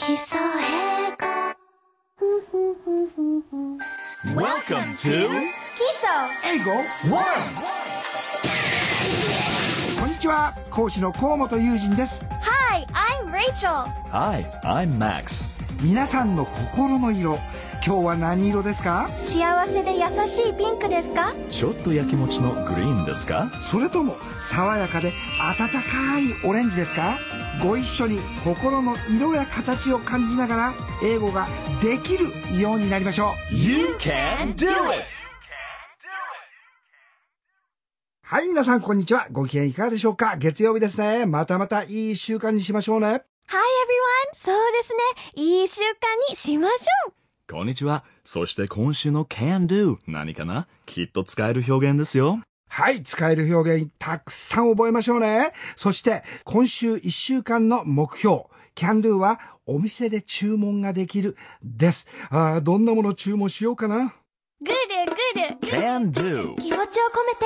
基礎英語 Welcome to 基礎。英語 One. こんにちは講師の河本雄人です。Hi, I'm Rachel. Hi, I'm Max. 皆さんの心の色。今日は何色ですか？幸せで優しいピンクですか？ちょっとやきもちのグリーンですか？それとも爽やかで温かいオレンジですか？ご一緒に心の色や形を感じながら英語ができるようになりましょう You can do it! はい皆さんこんにちはご機嫌いかがでしょうか？月曜日ですねまたまたいい習慣にしましょうね Hi everyone! そうですね。いい習慣にしましょうこんにちは。そして今週の can do 何かな？きっと使える表現ですよ。はい、使える表現たくさん覚えましょうね。そして、今週1週間の目標、can do はお店で注文ができるです。あーどんなもの注文しようかな？ぐるぐる can do 気持ちを込めて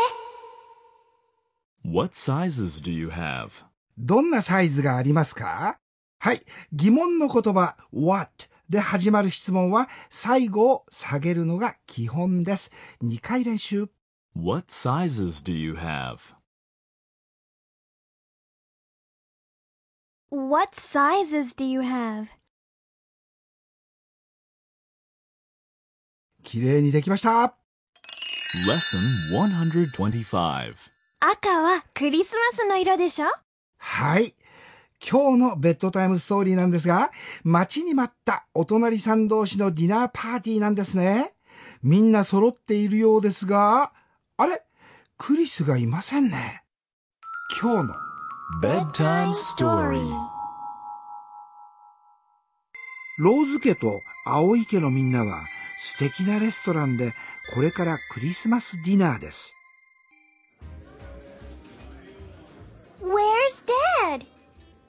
What sizes do you have? どんなサイズがありますか？はい、疑問の言葉 what で始まる質問は最後を下げるのが基本です。2回練習。What sizes do you have? What sizes do you have? 綺麗にできました。Lesson 125. 赤はクリスマスの色でしょ？はい。今日のベッドタイムストーリーなんですが、待ちに待ったお隣さん同士のディナーパーティーなんですね。みんな揃っているようですが、あれクリスがいませんね。今日の Bedtime story. ローズ家と青井家のみんなは素敵なレストランでこれからクリスマスディナーです。Where's Dad?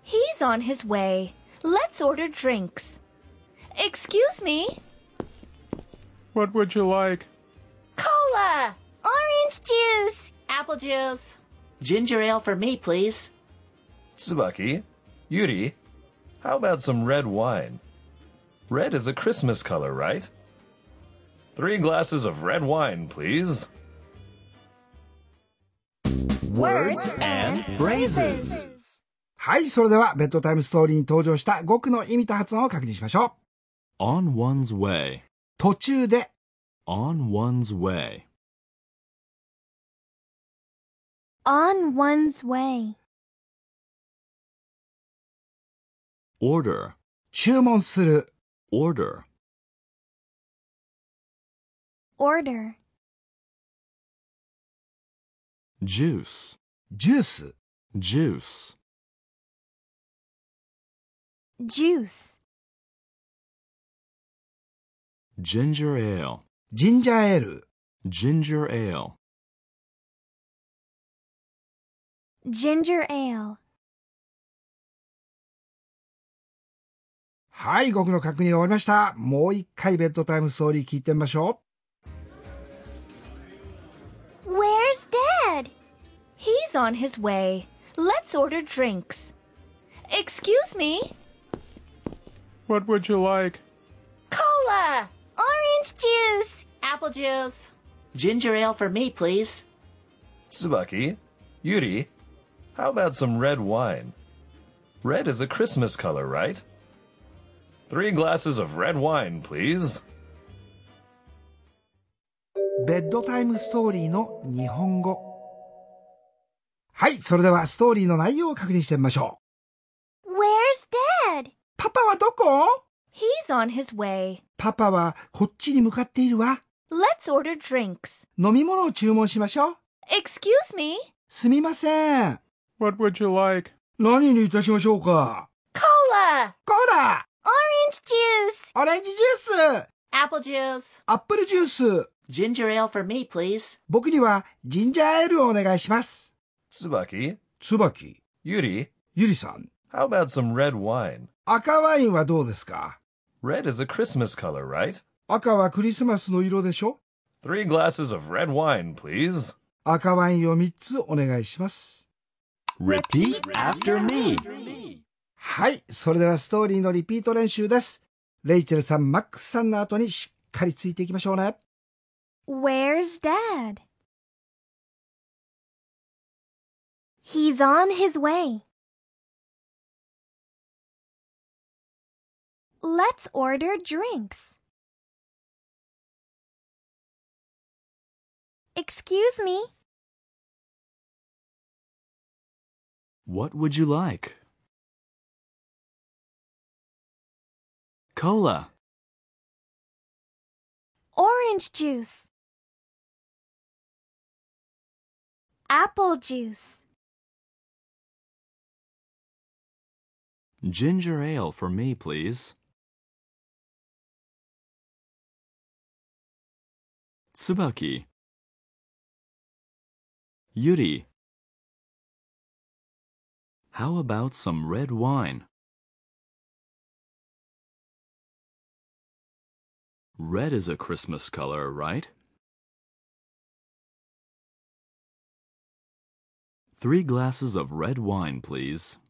He's on his way. Let's order drinks. Excuse me? What would you like? Cola! Orange juice! Apple juice. Ginger ale for me, please. Tsubaki, Yuri, how about some red wine? Red is a Christmas color, right? Three glasses of red wine, please. Words and phrases. はい、それではベッドタイムストーリーに登場した語句の意味と発音を確認しましょう。 On one's way. 途中で On one's way. On one's way. Order. 注文する Order. Order. Juice. ジュース Juice. Juice. Ginger ale. ジンジャーエール Ginger ale. Ginger ale. はい、語句の確認終わりました。もう一回ベッドタイムストーリー聞いてみましょ Where's Dad? He's on his way. Let's order drinks. Excuse me? What would you like? Cola. Orange juice! Apple juice. Ginger ale for me, please. Tsubaki, Yuri, how about some red wine? Red is a Christmas color, right? Three glasses of red wine, please. う。ベッドタイムストーリーの日本語。はい、それではストーリーの内容を確認してみましょ Where's Dad? う。パパはどこ He's on his way. パパはこっちに向かっているわ。Let's order drinks. 飲み物を注文しましょう。Excuse me? すみません。What would you like? 何にいたしましょうか Cola. コーラ Orange juice! オレンジジュース Apple juice. アップルジュース Ginger ale for me, please. 僕にはジンジャーエールをお願いします。つばき、Yuri, ゆりさん、how about some red wine? 赤ワインはどうですか Red is a Christmas color, right? 赤はクリスマスの色でしょ Three glasses of red wine, please. 赤ワインを3つお願いします。Repeat after me. はい。それではストーリーのリピート練習です。レイチェルさん、マックスさんの後にしっかりついていきましょうね。Where's Dad? He's on his way. Let's order drinks. Excuse me. What would you like? Cola. Orange juice. Apple juice. Ginger ale for me, please. Tsubaki. Yuri. How about some red wine? Red is a Christmas color, right? Three glasses of red wine, please.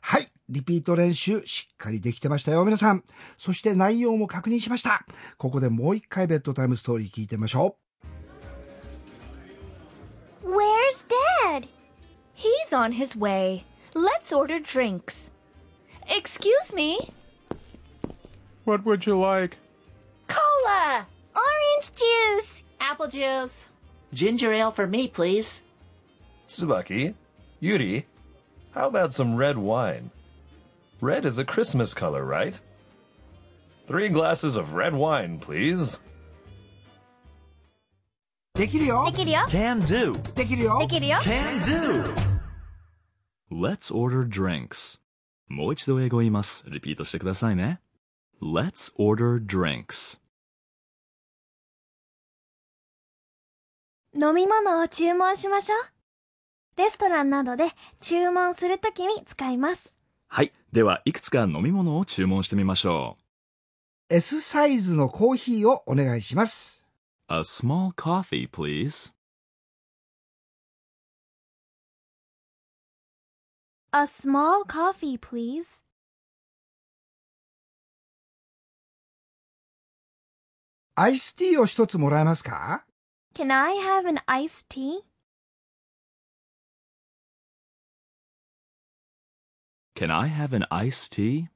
はい。リピート練習しっかりできてましたよ、皆さん。そして内容も確認しました。ここでもう一回ベッドタイムストーリー聞いてみましょう Where's Dad? He's on his way. Let's order drinks. Excuse me. What would you like? Cola. Orange juice. Apple juice. Ginger ale for me, please. Tsubaki, Yuri, how about some red wine? Red is a Christmas color, right? Three glasses of red wine, please. う。できるよできるよ。Can do. できるよできるよ。Can do. Let's order drinks. もう一度英語を言います。リピートしてくださいね。Let's order drinks. 飲み物を注文しましょう。レストランなどで注文するときに使います。はい。では、いくつか飲み物を注文してみましょ S サイズのコーヒーをお願いします。う。A small coffee, please. A small coffee, please. アイスティーを一つもらえますか Can I have an iced tea? Can I have an iced tea?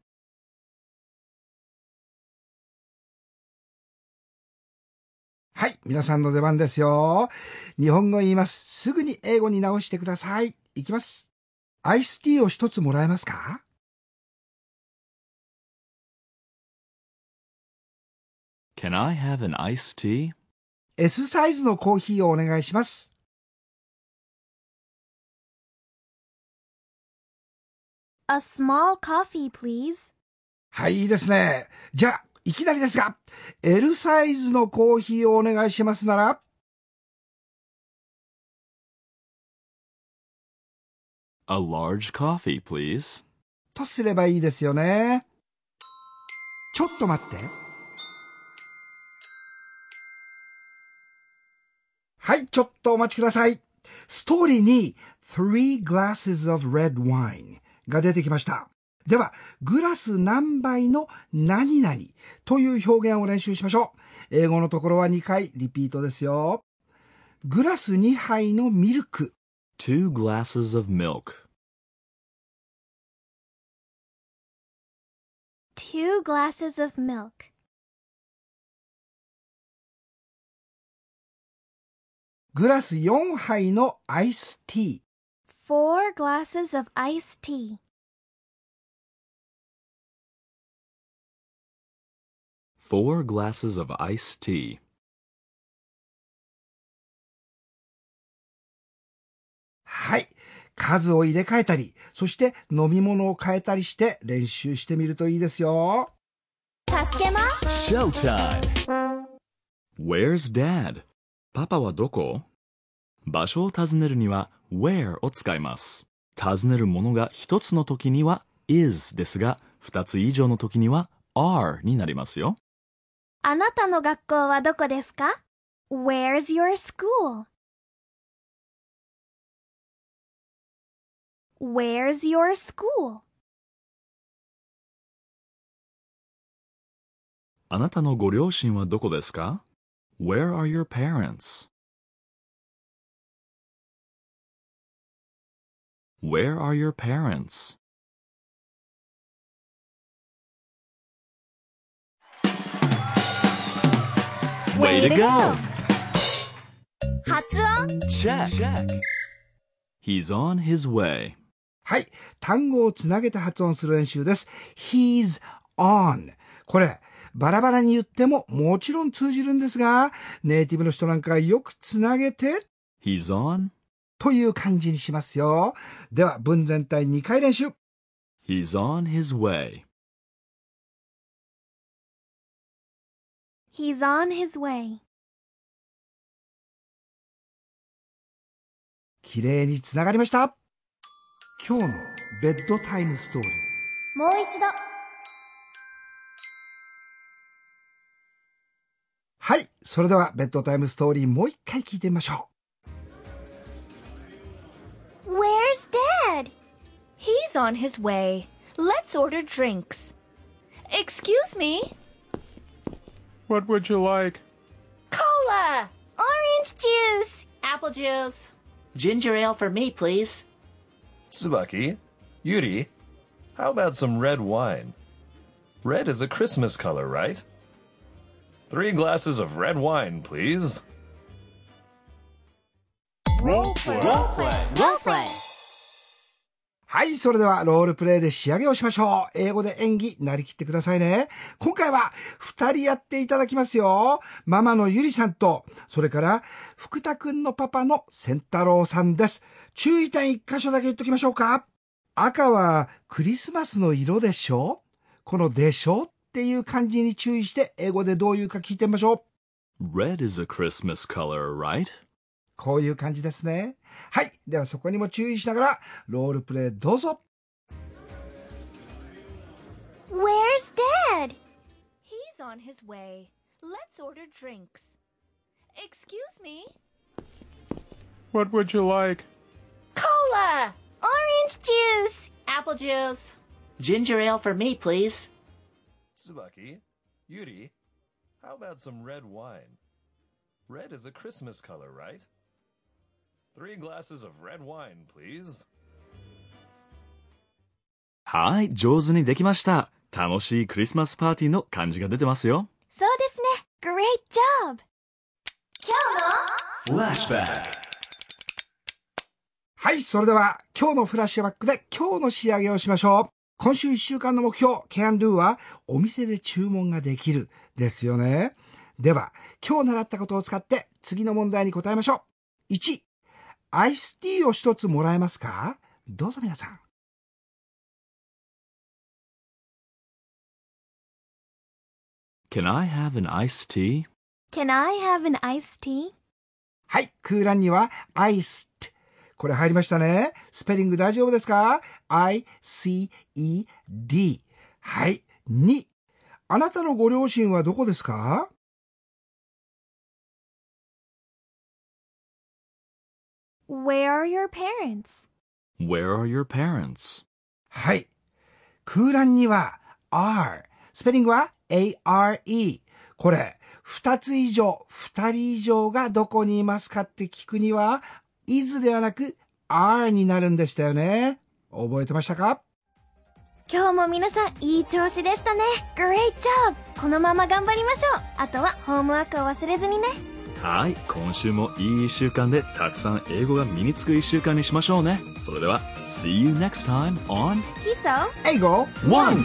はい。皆さんの出番ですよ。日本語言います。すぐに英語に直してください。いきます。アイスティーを一つもらえますか？Can I have an iced tea? ?S サイズのコーヒーをお願いします。A small coffee, please. はい、いいですね。じゃあ、いきなりですが、L サイズのコーヒーをお願いしますなら、A large coffee, please. とすればいいですよね。ちょっと待って。はい、ちょっとお待ちください。ストーリーに three glasses of red wine が出てきました。では、グラス何杯の何々という表現を練習しましょう。英語のところは2回リピートですよ。グラス2杯のミルク。Two glasses of milk. Two glasses of milk. グラス4杯のアイスティー。Four glasses of iced tea. Four glasses of iced tea. はい。数を入れ替えたり、そして飲み物を変えたりして練習してみるといいですよ。助けます Showtime! Where's Dad? パパはどこ場所を尋ねるには where を使います。尋ねるものが一つの時には is ですが、二つ以上の時には are になりますよ。あなたの学校はどこですか ?Where's your school?Where's your school? あなたのご両親はどこですか ?Where are your parents? Where are your parents? Way to go! 発音 Check! He's on his way. はい。単語をつなげて発音する練習です。he's on. これ、バラバラに言ってももちろん通じるんですが、ネイティブの人なんかよくつなげて He's on? という感じにしますよ。では、文全体2回練習。He's on his way. He's on his way. 綺麗につながりました。今日のベッドタイムストーリー。もう一度。はい。それでは、ベッドタイムストーリーもう一回聞いてみましょ Where's Dad? He's on his way. Let's order drinks. Excuse me? What would you like? Cola! Orange juice! Apple juice. Ginger ale for me, please. Tsubaki, Yuri, how about some red wine? Red is a Christmas color, right? Three glasses of red wine, please. Role play. う。はい。それでは、ロールプレイで仕上げをしましょう。英語で演技、なりきってくださいね。今回は、二人やっていただきますよ。ママのゆりさんと、それから、福田くんのパパの仙太郎さんです。注意点一箇所だけ言っときましょうか。赤はクリスマスの色でしょこのでしょっていう漢字に注意して、英語でどういうか聞いてみましょう。Red is a Christmas color, right? こういう感じですね。はい。ではそこにも注意しながら、ロールプレイどうぞ。 Where's Dad? He's on his way. Let's order drinks. Excuse me? What would you like? Cola! Orange juice! Apple juice. Ginger ale for me, please. Tsubaki, Yuri, how about some red wine? Red is a Christmas color, right? Three glasses of red wine, please. はい、上手にできました。楽しいクリスマスパーティーの感じが出てますよ。そうですね。Great job! 今日の Flashback はい。それでは、今日のフラッシュバックで今日の仕上げをしましょう。今週1週間の目標、can do は、お店で注文ができる、ですよね。では、今日習ったことを使って、次の問題に答えましょう。1、アイスティーを一つもらえますか？どうぞ皆さん。Can I have an iced tea? Can I have an iced tea? はい。空欄には、iced。これ入りましたね。スペリング大丈夫ですか ?I-C-E-D。はい。2、あなたのご両親はどこですか？Where are your parents? Where are your parents? はい。空欄には are。スペリングは are。これ、二つ以上、二人以上がどこにいますかって聞くには is ではなく are になるんでしたよね。覚えてましたか？今日も皆さんいい調子でしたね。Great job! このまま頑張りましょう。あとはホームワークを忘れずにね。はい、今週もいい一週間でたくさん英語が身につく一週間にしましょうね。それでは、See you next time on 基礎英語 One!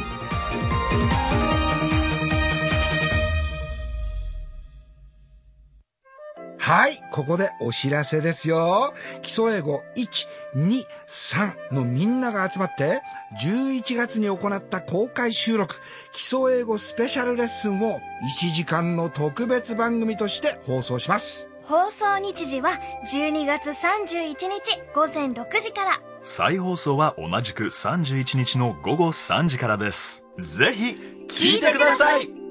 はい、ここでお知らせですよ。基礎英語1、2、3のみんなが集まって、11月に行った公開収録、基礎英語スペシャルレッスンを1時間の特別番組として放送します。放送日時は12月31日午前6時から。再放送は同じく31日の午後3時からです。ぜひ、聞いてください